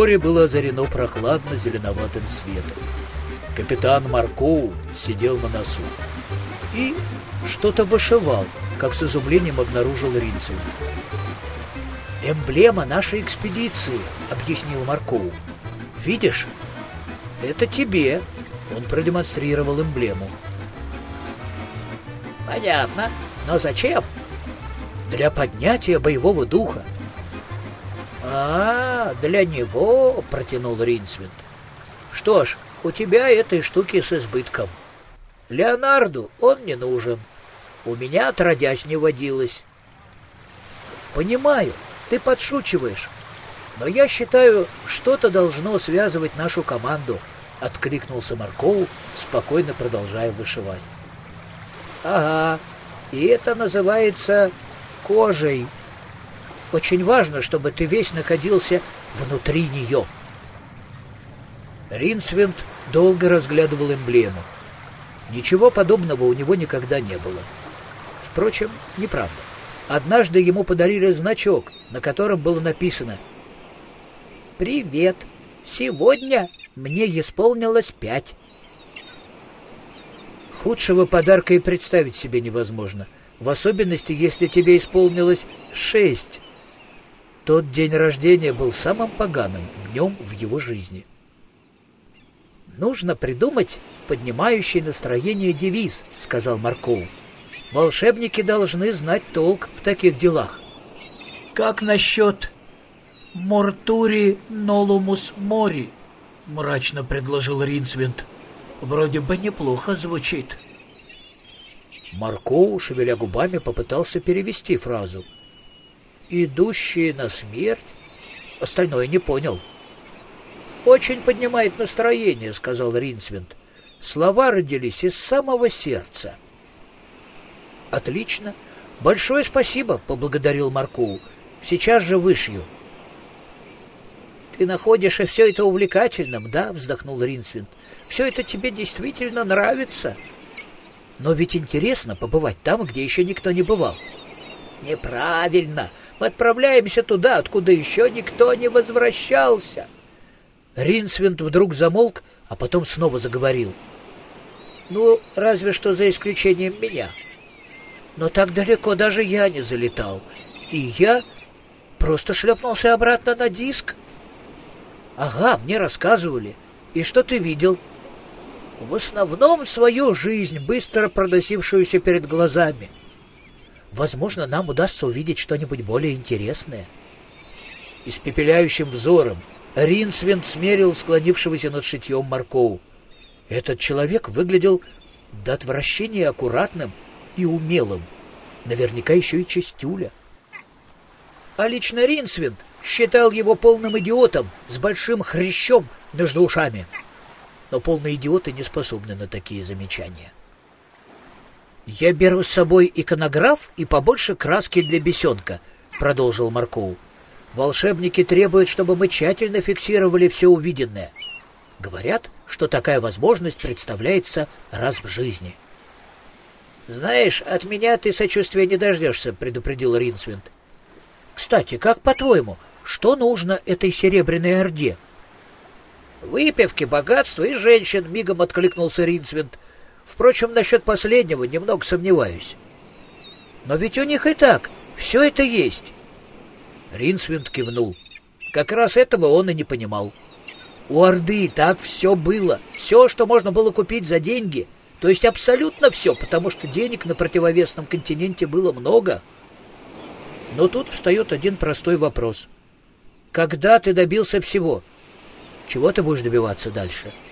Море было озарено прохладно-зеленоватым светом. Капитан Маркоу сидел на носу и что-то вышивал, как с изумлением обнаружил Ринцвуд. «Эмблема нашей экспедиции», — объяснил Маркоу. «Видишь, это тебе». Он продемонстрировал эмблему. «Понятно. Но зачем?» «Для поднятия боевого духа». «А, для него», — протянул Ринсвинд. «Что ж, у тебя этой штуки с избытком. Леонарду он не нужен. У меня отродясь не водилось». «Понимаю, ты подшучиваешь. Но я считаю, что-то должно связывать нашу команду», — откликнулся Маркоу, спокойно продолжая вышивать. «Ага, и это называется кожей», очень важно, чтобы ты весь находился внутри нее. Ринсвинд долго разглядывал эмблему. Ничего подобного у него никогда не было. Впрочем, неправда. Однажды ему подарили значок, на котором было написано «Привет! Сегодня мне исполнилось пять». Худшего подарка и представить себе невозможно, в особенности, если тебе исполнилось шесть. Тот день рождения был самым поганым днем в его жизни. «Нужно придумать поднимающий настроение девиз», — сказал Марков. «Волшебники должны знать толк в таких делах». «Как насчет «Мортури нолумус мори», — мрачно предложил Ринсвинд. «Вроде бы неплохо звучит». Маркоу, шевеля губами, попытался перевести фразу — идущие на смерть? Остальное не понял. «Очень поднимает настроение», — сказал Ринсвинд. «Слова родились из самого сердца». «Отлично. Большое спасибо», — поблагодарил Марку. «Сейчас же вышью». «Ты находишь и все это увлекательным, да?» — вздохнул Ринсвинд. «Все это тебе действительно нравится. Но ведь интересно побывать там, где еще никто не бывал». «Неправильно. Мы отправляемся туда, откуда еще никто не возвращался. Ринсвинд вдруг замолк, а потом снова заговорил. Ну, разве что за исключением меня. Но так далеко даже я не залетал. И я просто шлепнулся обратно на диск. Ага, мне рассказывали. И что ты видел? В основном свою жизнь, быстро проносившуюся перед глазами. — Возможно, нам удастся увидеть что-нибудь более интересное. Испепеляющим взором Ринсвинд смерил склонившегося над шитьем Маркоу. Этот человек выглядел до отвращения аккуратным и умелым, наверняка еще и чистюля. А лично Ринсвинд считал его полным идиотом с большим хрящом между ушами. Но полные идиоты не способны на такие замечания. «Я беру с собой иконограф и побольше краски для бесенка», — продолжил Маркоу. «Волшебники требуют, чтобы мы тщательно фиксировали все увиденное. Говорят, что такая возможность представляется раз в жизни». «Знаешь, от меня ты сочувствия не дождешься», — предупредил Ринсвинд. «Кстати, как по-твоему, что нужно этой серебряной орде?» «Выпивки, богатство и женщин», — мигом откликнулся Ринсвинд. Впрочем, насчет последнего немного сомневаюсь. Но ведь у них и так все это есть. Ринсвинд кивнул. Как раз этого он и не понимал. У Орды так все было. Все, что можно было купить за деньги. То есть абсолютно все, потому что денег на противовесном континенте было много. Но тут встает один простой вопрос. Когда ты добился всего, чего ты будешь добиваться дальше? —